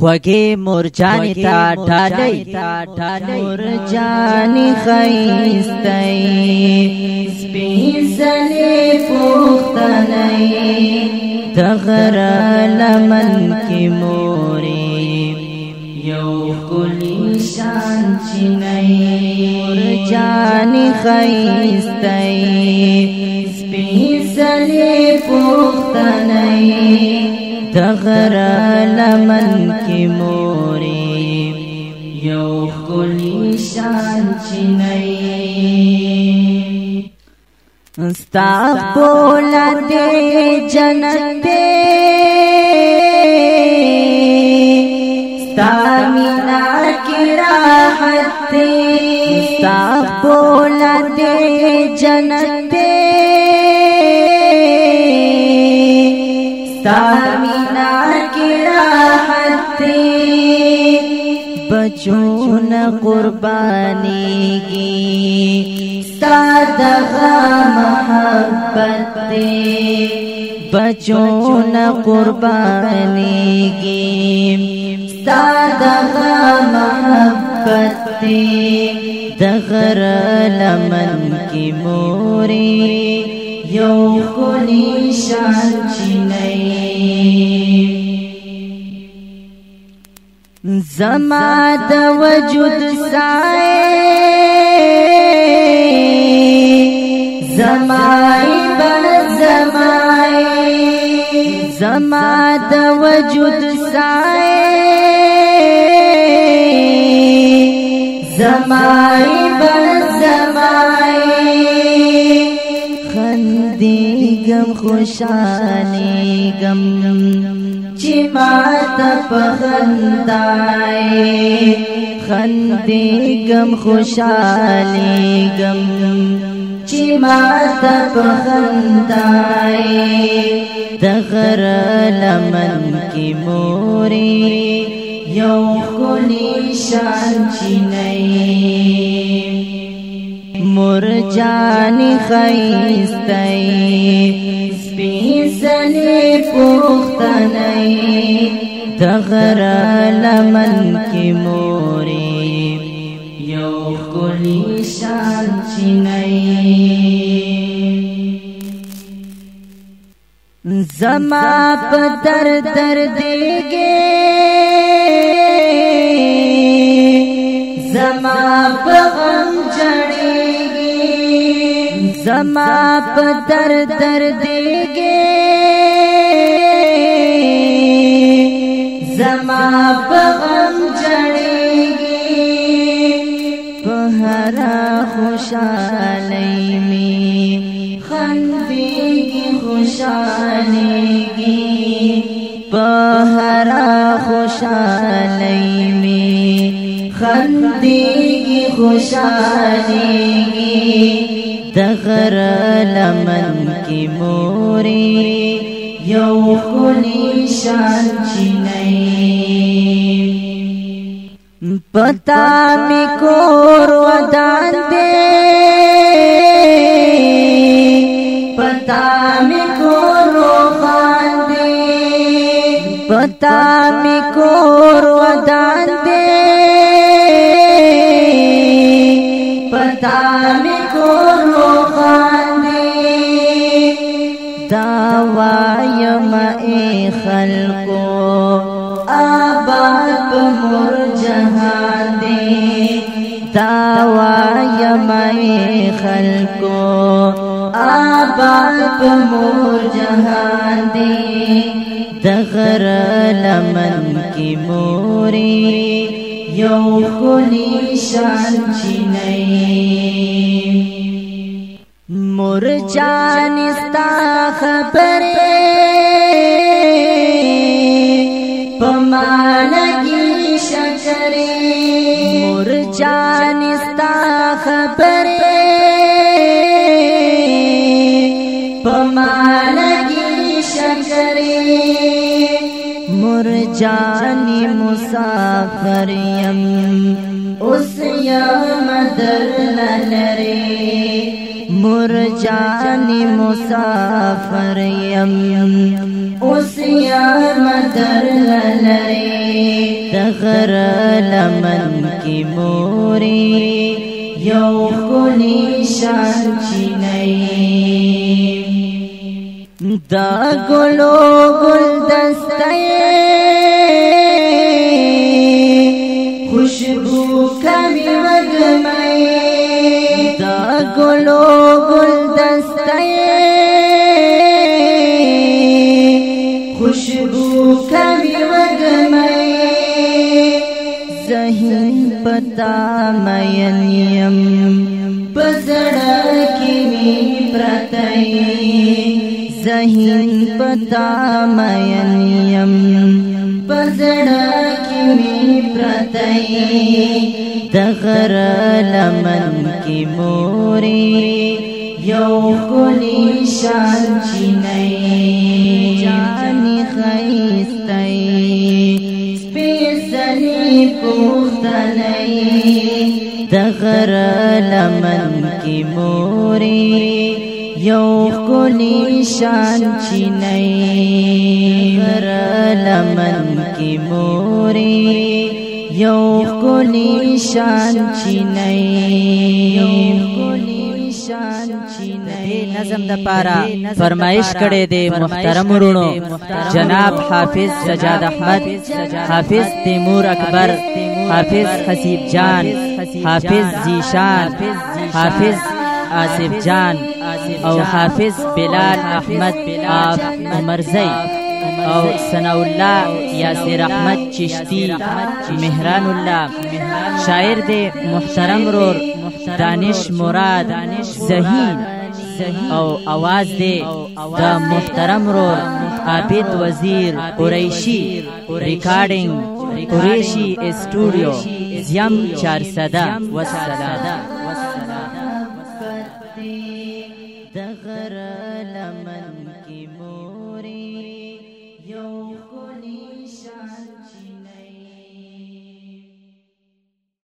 خوږې مرجانې تا ډالې تا ډالې مرجانې خېستې سپین زلې پختنې دغر لمن کې مورې یو کلی شان چینې مرجانې خېستې سپین زلې پختنې دغر لمن کی موری یو کلی شان چنئی ستا بولا دے جنت دے ستا مینا کی راحت دے ستا بولا دے جنت ستا مینا کی راحت تی بچو نا قربانی کی ستا دغا محبت تی بچو نا قربانی کی ستا دغا محبت تی دغر لمن کی موری یو خونی شان چینی زما د وجود سائے زمای بن زمای زما د وجود سائے زمای بن یم خوشالی گم چی ما تپخندائی خندی گم خوشالی گم چی ما تپخندائی دغر لمن کی موری یو خلی شان چی نئی مرجان خیستای سپیسنی پختنی دغر لمن کی موری یو کلی شان چینی زما پتر در دیگے زما پغم جڑی آپ در در دل گے سماپ چڑ گے پہلا ہوشالی میں خندی حسالی پہرا ہوشالی میں خندی ہوشالی دغر لمن کی موری یو خلی شان چنئی پتا می کور ودان دے پتا می کور ودان دے پتا می کور ودان دے پتا می کور وایم ای خلقو آباد مر جهان دی دا وایم ای خلقو آباد مر جهان دی دغر لمن کی موری یو خلی شان چینئی जानस्ता पते पमानगिषजरे मुर जानस्ता प्रमा नगिषजरे मुर जान मुसाफ़रम् उसय मद مرجاني جانی مسافر یم اوس یا مدر لری دغر لمن کی موری یو کو نشان دا گلو گل پتا مینیم پزړه کې می پرتای زهین پتا مینیم پزړه کې می پرتای دغر لمن کی موري یو خلی شان چینای جانی خیستای سپیسلی کو لئی دغر لمن کی موری یو کلی شان چینئی دغر لمن کی موری یو کلی شان چینئی یو کلی شان چینئی نظم د پارا فرمایش کړي دي محترم ورونو جناب حافظ سجاد احمد حافظ تیمور اکبر حافظ خطیب جان حافظ زیشان حافظ آصف جان او حافظ بلال احمد آب عمرزی او ثناء الله یاسر احمد چشتی مهران الله شاعر دې محترم رور دانش مراد زهین او आवाज دې د محترم رور عابد وزیر قریشی ریکارډینګ قریشی استودیو یم 400 وسلام